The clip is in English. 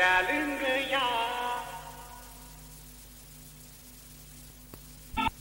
prea lângă ea